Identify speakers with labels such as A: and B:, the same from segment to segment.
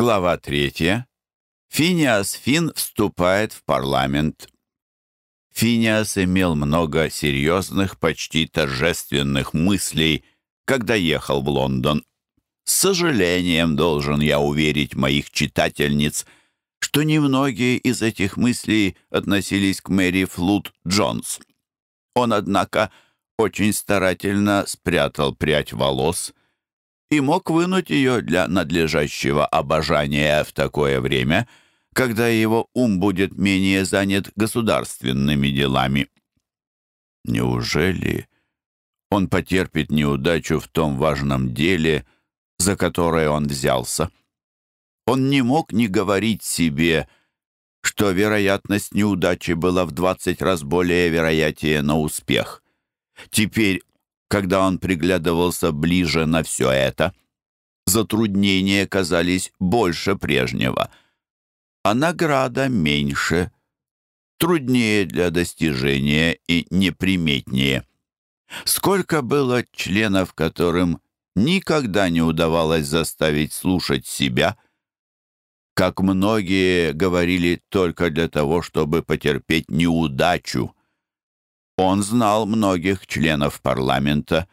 A: Глава третья. Финиас Фин вступает в парламент. Финиас имел много серьезных, почти торжественных мыслей, когда ехал в Лондон. С сожалением должен я уверить моих читательниц, что немногие из этих мыслей относились к Мэри Флуд Джонс. Он, однако, очень старательно спрятал прядь волос и мог вынуть ее для надлежащего обожания в такое время, когда его ум будет менее занят государственными делами. Неужели он потерпит неудачу в том важном деле, за которое он взялся? Он не мог не говорить себе, что вероятность неудачи была в двадцать раз более вероятнее на успех. Теперь когда он приглядывался ближе на все это, затруднения казались больше прежнего, а награда меньше, труднее для достижения и неприметнее. Сколько было членов, которым никогда не удавалось заставить слушать себя, как многие говорили только для того, чтобы потерпеть неудачу. Он знал многих членов парламента,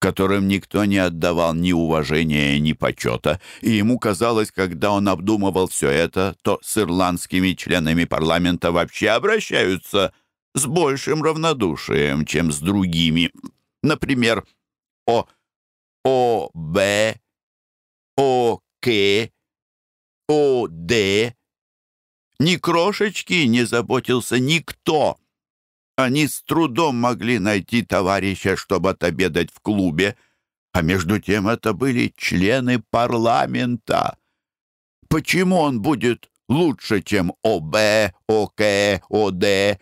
A: которым никто не отдавал ни уважения, ни почета, и ему казалось, когда он обдумывал все это, то с ирландскими членами парламента вообще обращаются с большим равнодушием, чем с другими. Например, о О Б, О К, О Д. Ни крошечки не заботился никто. Они с трудом могли найти товарища, чтобы отобедать в клубе, а между тем это были члены парламента. Почему он будет лучше, чем ОБ, ОК, ОД?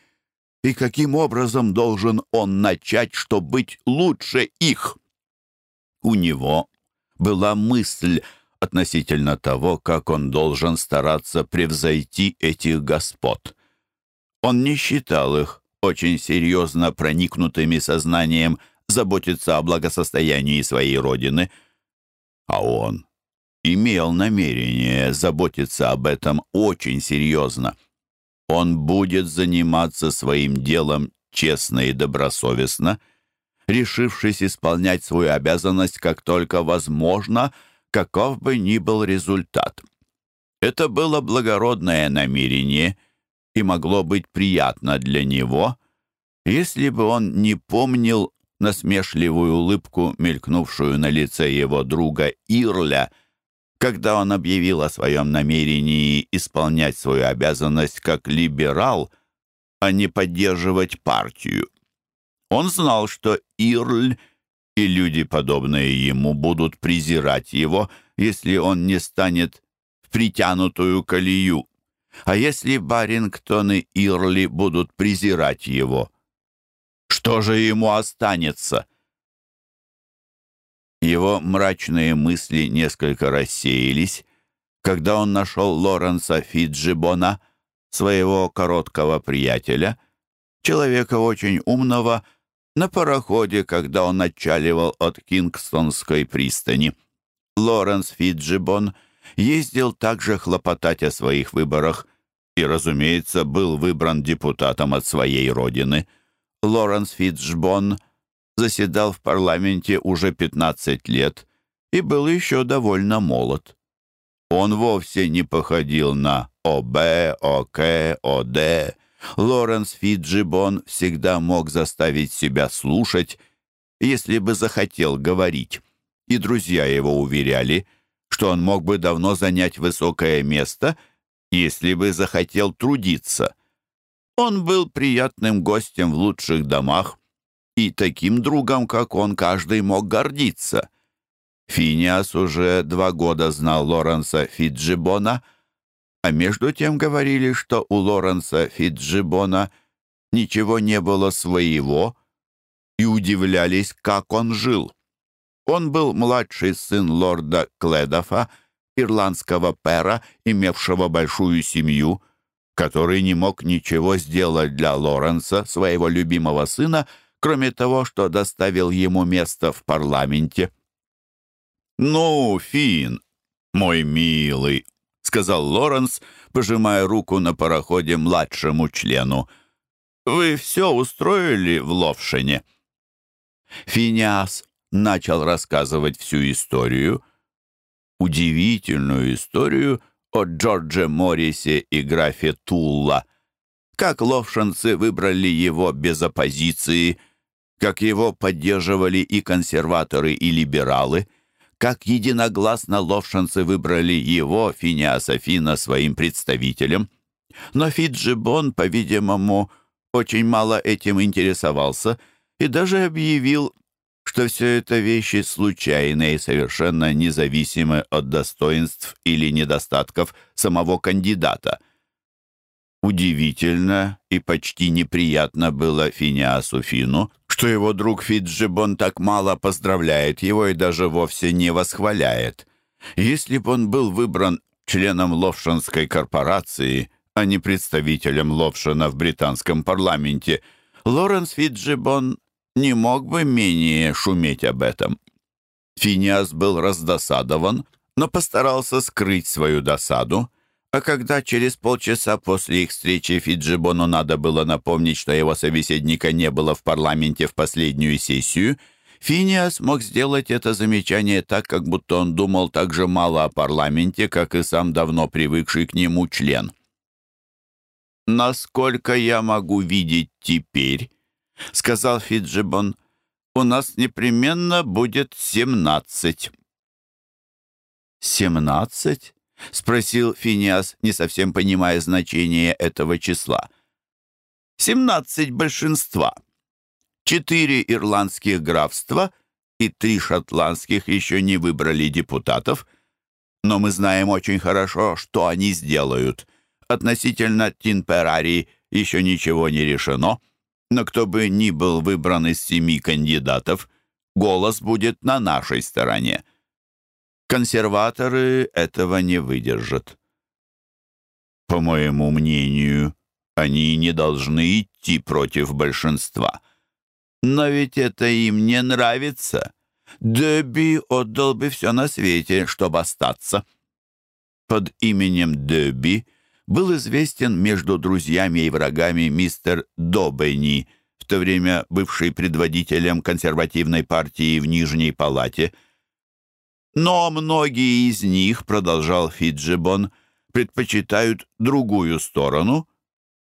A: И каким образом должен он начать, чтобы быть лучше их? У него была мысль относительно того, как он должен стараться превзойти этих господ. Он не считал их очень серьезно проникнутыми сознанием заботиться о благосостоянии своей родины, а он имел намерение заботиться об этом очень серьезно. Он будет заниматься своим делом честно и добросовестно, решившись исполнять свою обязанность как только возможно, каков бы ни был результат. Это было благородное намерение — и могло быть приятно для него, если бы он не помнил насмешливую улыбку, мелькнувшую на лице его друга Ирля, когда он объявил о своем намерении исполнять свою обязанность как либерал, а не поддерживать партию. Он знал, что Ирль и люди, подобные ему, будут презирать его, если он не станет в притянутую колею. А если Барингтон и Ирли будут презирать его? Что же ему останется? Его мрачные мысли несколько рассеялись, когда он нашел Лоренса Фиджибона, своего короткого приятеля, человека очень умного, на пароходе, когда он отчаливал от Кингстонской пристани. Лоренс Фиджибон — ездил также хлопотать о своих выборах и, разумеется, был выбран депутатом от своей родины. Лоренс Фитцбон заседал в парламенте уже 15 лет и был еще довольно молод. Он вовсе не походил на ОБ, ОК, ОД. Лоренс Фиджибон всегда мог заставить себя слушать, если бы захотел говорить. И друзья его уверяли, что он мог бы давно занять высокое место, если бы захотел трудиться. Он был приятным гостем в лучших домах, и таким другом, как он, каждый мог гордиться. Финиас уже два года знал Лоренса Фиджибона, а между тем говорили, что у Лоренса Фиджибона ничего не было своего, и удивлялись, как он жил. Он был младший сын лорда Кледофа, ирландского пера, имевшего большую семью, который не мог ничего сделать для Лоренса, своего любимого сына, кроме того, что доставил ему место в парламенте. «Ну, Фин, «Мой милый», — сказал Лоренс, пожимая руку на пароходе младшему члену. «Вы все устроили в Ловшине?» Финиас начал рассказывать всю историю, удивительную историю о Джордже Моррисе и графе Тулла, как ловшинцы выбрали его без оппозиции, как его поддерживали и консерваторы, и либералы, как единогласно ловшинцы выбрали его, Финиаса Фина, своим представителем. Но Фиджибон, по-видимому, очень мало этим интересовался и даже объявил, что все это вещи случайные и совершенно независимы от достоинств или недостатков самого кандидата. Удивительно и почти неприятно было Финиасу Фину, что его друг Фиджибон так мало поздравляет его и даже вовсе не восхваляет. Если бы он был выбран членом Ловшинской корпорации, а не представителем Ловшина в британском парламенте, Лоренс Фиджибон не мог бы менее шуметь об этом. Финиас был раздосадован, но постарался скрыть свою досаду, а когда через полчаса после их встречи Фиджибону надо было напомнить, что его собеседника не было в парламенте в последнюю сессию, Финиас мог сделать это замечание так, как будто он думал так же мало о парламенте, как и сам давно привыкший к нему член. «Насколько я могу видеть теперь», — сказал Фиджибон, — «у нас непременно будет семнадцать». «Семнадцать?» — спросил Финиас, не совсем понимая значение этого числа. «Семнадцать большинства. Четыре ирландских графства и три шотландских еще не выбрали депутатов, но мы знаем очень хорошо, что они сделают. Относительно Тинперари еще ничего не решено, но кто бы ни был выбран из семи кандидатов, голос будет на нашей стороне». Консерваторы этого не выдержат. По моему мнению, они не должны идти против большинства. Но ведь это им не нравится. Дебби отдал бы все на свете, чтобы остаться. Под именем Дебби был известен между друзьями и врагами мистер Добенни, в то время бывший предводителем консервативной партии в Нижней Палате – но многие из них, продолжал Фиджибон, предпочитают другую сторону,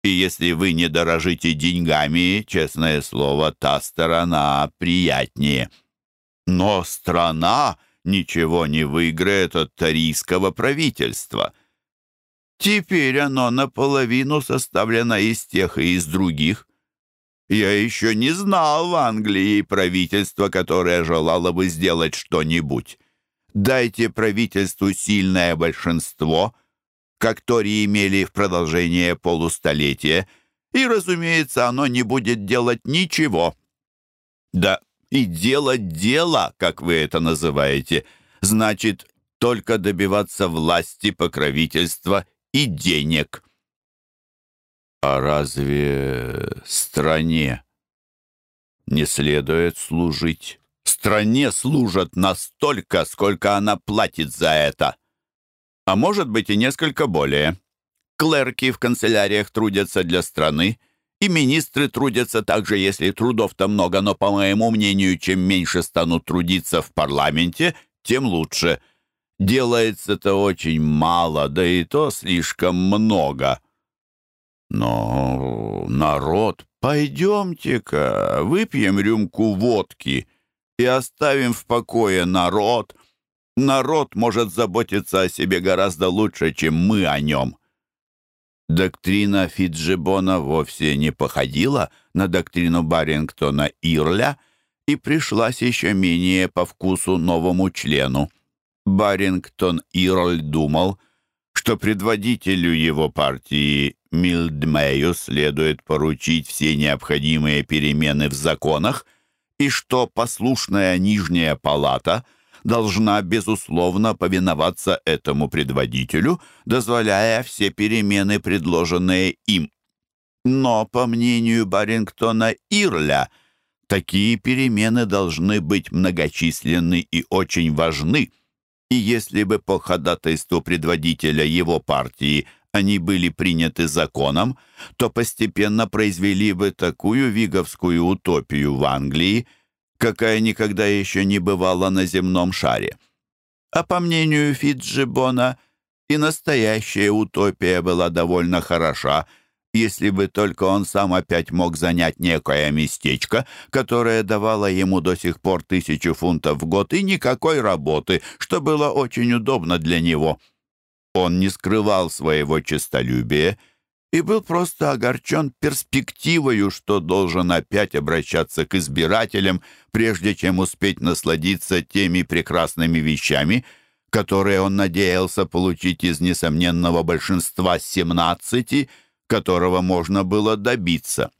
A: и если вы не дорожите деньгами, честное слово, та сторона приятнее. Но страна ничего не выиграет от тарийского правительства. Теперь оно наполовину составлено из тех и из других. Я еще не знал в Англии правительства, которое желало бы сделать что-нибудь. Дайте правительству сильное большинство, как Тори имели в продолжение полустолетия, и, разумеется, оно не будет делать ничего. Да, и делать дело, как вы это называете, значит только добиваться власти, покровительства и денег. А разве стране не следует служить? стране служат настолько, сколько она платит за это. А может быть и несколько более. Клерки в канцеляриях трудятся для страны, и министры трудятся также, если трудов-то много, но, по моему мнению, чем меньше станут трудиться в парламенте, тем лучше. Делается-то очень мало, да и то слишком много. Но народ, пойдемте-ка, выпьем рюмку водки и оставим в покое народ. Народ может заботиться о себе гораздо лучше, чем мы о нем». Доктрина Фиджибона вовсе не походила на доктрину Барингтона Ирля и пришлась еще менее по вкусу новому члену. Барингтон Ирль думал, что предводителю его партии Милдмею следует поручить все необходимые перемены в законах, и что послушная нижняя палата должна, безусловно, повиноваться этому предводителю, дозволяя все перемены, предложенные им. Но, по мнению Барингтона Ирля, такие перемены должны быть многочисленны и очень важны, и если бы по ходатайству предводителя его партии они были приняты законом, то постепенно произвели бы такую виговскую утопию в Англии, какая никогда еще не бывала на земном шаре. А по мнению Фитджибона, и настоящая утопия была довольно хороша, если бы только он сам опять мог занять некое местечко, которое давало ему до сих пор тысячу фунтов в год и никакой работы, что было очень удобно для него. Он не скрывал своего честолюбия и был просто огорчен перспективою, что должен опять обращаться к избирателям, прежде чем успеть насладиться теми прекрасными вещами, которые он надеялся получить из несомненного большинства семнадцати – которого можно было добиться.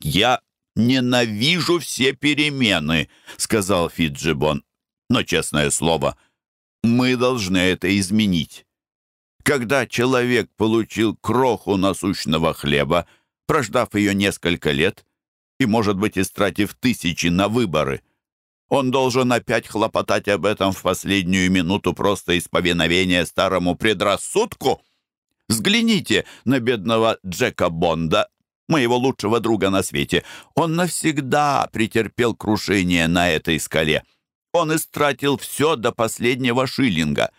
A: «Я ненавижу все перемены», — сказал Фиджибон. «Но, честное слово, мы должны это изменить. Когда человек получил кроху насущного хлеба, прождав ее несколько лет и, может быть, истратив тысячи на выборы, он должен опять хлопотать об этом в последнюю минуту просто из повиновения старому предрассудку?» Взгляните на бедного Джека Бонда, моего лучшего друга на свете. Он навсегда претерпел крушение на этой скале. Он истратил все до последнего шиллинга.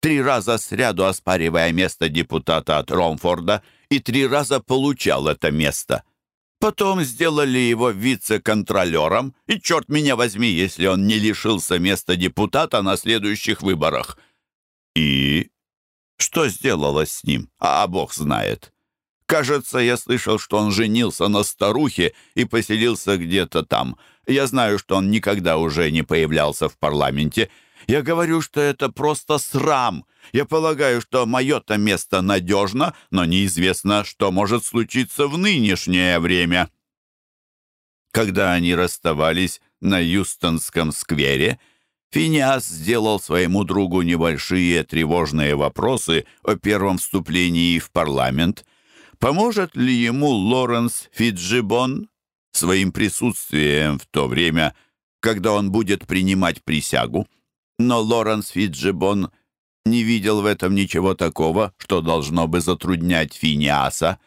A: Три раза сряду оспаривая место депутата от Ромфорда и три раза получал это место. Потом сделали его вице-контролером, и черт меня возьми, если он не лишился места депутата на следующих выборах. И что сделалось с ним? А бог знает. Кажется, я слышал, что он женился на старухе и поселился где-то там. Я знаю, что он никогда уже не появлялся в парламенте. Я говорю, что это просто срам. Я полагаю, что мое-то место надежно, но неизвестно, что может случиться в нынешнее время. Когда они расставались на Юстонском сквере, Финиас сделал своему другу небольшие тревожные вопросы о первом вступлении в парламент. Поможет ли ему Лоренс Фиджибон своим присутствием в то время, когда он будет принимать присягу? Но Лоренс Фиджибон не видел в этом ничего такого, что должно бы затруднять Финиаса.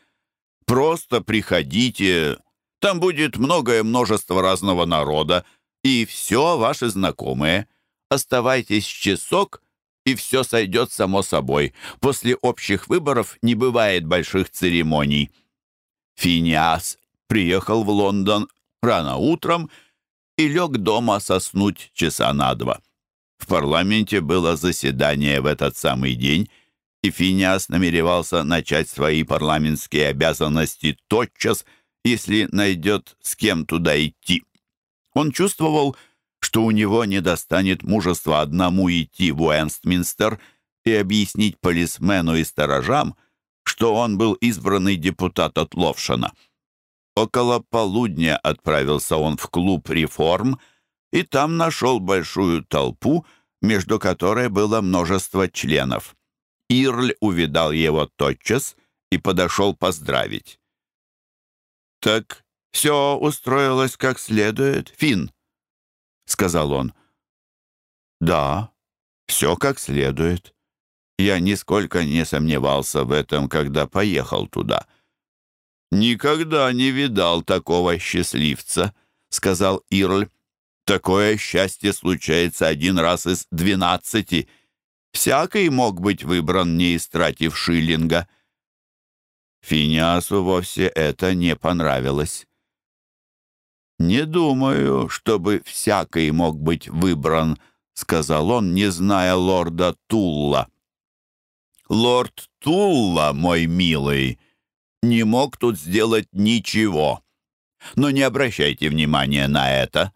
A: «Просто приходите, там будет многое множество разного народа, и все ваши знакомые. Оставайтесь часок, и все сойдет само собой. После общих выборов не бывает больших церемоний. Финиас приехал в Лондон рано утром и лег дома соснуть часа на два. В парламенте было заседание в этот самый день, и Финиас намеревался начать свои парламентские обязанности тотчас, если найдет с кем туда идти. Он чувствовал, что у него не достанет мужества одному идти в Уэстминстер и объяснить полисмену и сторожам, что он был избранный депутат от Ловшина. Около полудня отправился он в клуб «Реформ», и там нашел большую толпу, между которой было множество членов. Ирль увидал его тотчас и подошел поздравить. «Так все устроилось как следует, Фин, сказал он. «Да, все как следует. Я нисколько не сомневался в этом, когда поехал туда». «Никогда не видал такого счастливца», — сказал Ирль. «Такое счастье случается один раз из двенадцати. Всякий мог быть выбран, не истратив шиллинга». Финиасу вовсе это не понравилось. «Не думаю, чтобы всякий мог быть выбран», — сказал он, не зная лорда Тулла. «Лорд Тулла, мой милый, не мог тут сделать ничего. Но не обращайте внимания на это.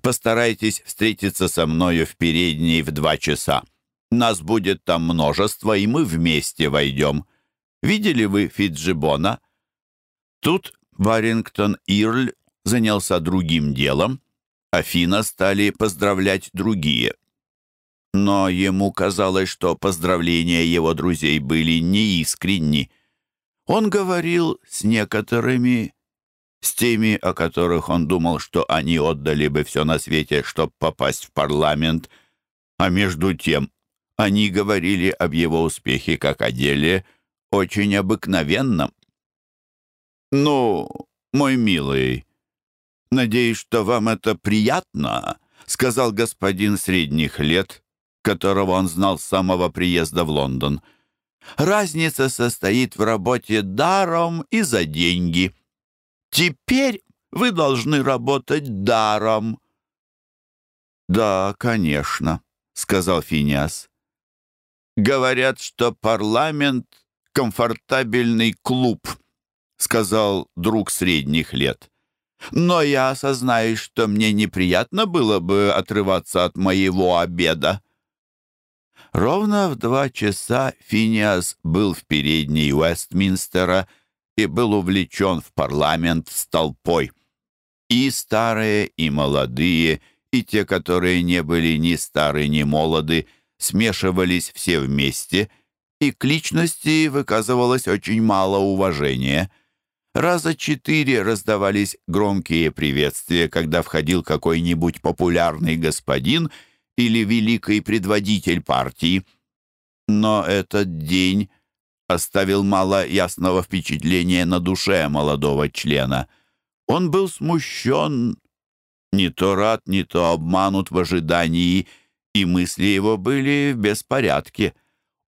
A: Постарайтесь встретиться со мною в передней в два часа. Нас будет там множество, и мы вместе войдем. Видели вы Фиджибона?» Тут Барингтон Ирль занялся другим делом, Афина стали поздравлять другие. Но ему казалось, что поздравления его друзей были неискренни. Он говорил с некоторыми, с теми, о которых он думал, что они отдали бы все на свете, чтобы попасть в парламент, А между тем они говорили об его успехе как о деле очень обыкновенном. «Ну, мой милый, надеюсь, что вам это приятно», сказал господин средних лет, которого он знал с самого приезда в Лондон. «Разница состоит в работе даром и за деньги. Теперь вы должны работать даром». «Да, конечно», — сказал Финиас. «Говорят, что парламент — комфортабельный клуб», — сказал друг средних лет. «Но я осознаю, что мне неприятно было бы отрываться от моего обеда». Ровно в два часа Финиас был в передней Уэстминстера и был увлечен в парламент с толпой. И старые, и молодые, и те, которые не были ни стары, ни молоды, смешивались все вместе, и к личности выказывалось очень мало уважения. Раза четыре раздавались громкие приветствия, когда входил какой-нибудь популярный господин — или великий предводитель партии. Но этот день оставил мало ясного впечатления на душе молодого члена. Он был смущен, не то рад, не то обманут в ожидании, и мысли его были в беспорядке.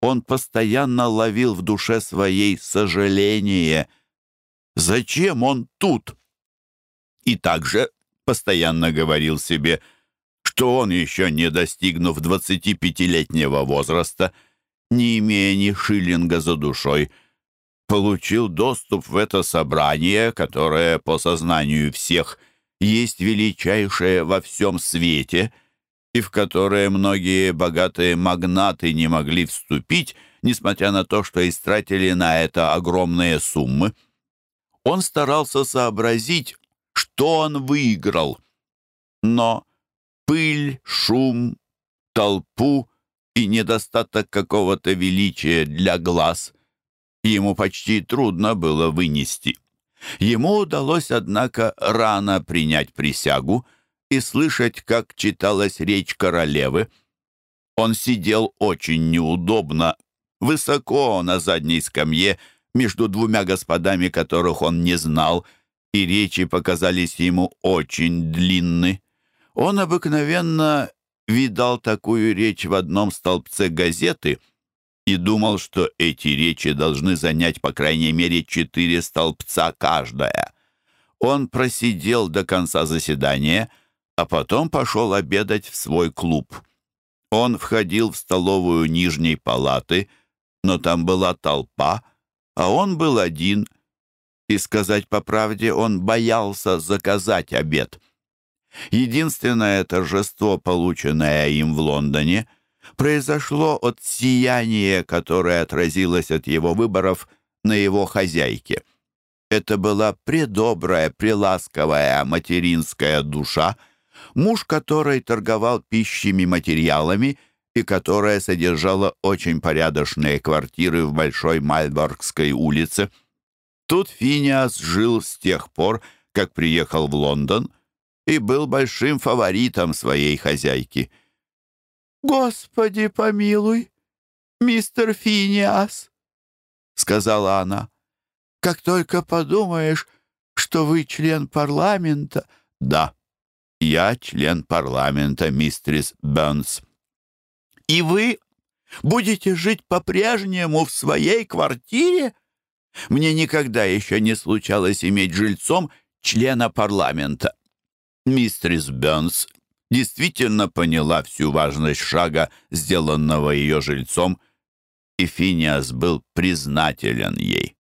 A: Он постоянно ловил в душе своей сожаление. Зачем он тут? И также постоянно говорил себе — что он, еще не достигнув 25-летнего возраста, не имея ни шиллинга за душой, получил доступ в это собрание, которое, по сознанию всех, есть величайшее во всем свете, и в которое многие богатые магнаты не могли вступить, несмотря на то, что истратили на это огромные суммы. Он старался сообразить, что он выиграл, но пыль, шум, толпу и недостаток какого-то величия для глаз ему почти трудно было вынести. Ему удалось, однако, рано принять присягу и слышать, как читалась речь королевы. Он сидел очень неудобно, высоко на задней скамье, между двумя господами, которых он не знал, и речи показались ему очень длинны. Он обыкновенно видал такую речь в одном столбце газеты и думал, что эти речи должны занять по крайней мере четыре столбца каждая. Он просидел до конца заседания, а потом пошел обедать в свой клуб. Он входил в столовую нижней палаты, но там была толпа, а он был один, и, сказать по правде, он боялся заказать обед. Единственное торжество, полученное им в Лондоне, произошло от сияния, которое отразилось от его выборов на его хозяйке. Это была предобрая, преласковая материнская душа, муж которой торговал пищими материалами и которая содержала очень порядочные квартиры в Большой Мальборгской улице. Тут Финиас жил с тех пор, как приехал в Лондон, и был большим фаворитом своей хозяйки. «Господи помилуй, мистер Финиас!» — сказала она. «Как только подумаешь, что вы член парламента...» «Да, я член парламента, мистерис Бернс». «И вы будете жить по-прежнему в своей квартире?» Мне никогда еще не случалось иметь жильцом члена парламента. Мистерис Бёрнс действительно поняла всю важность шага, сделанного ее жильцом, и Финиас был признателен ей.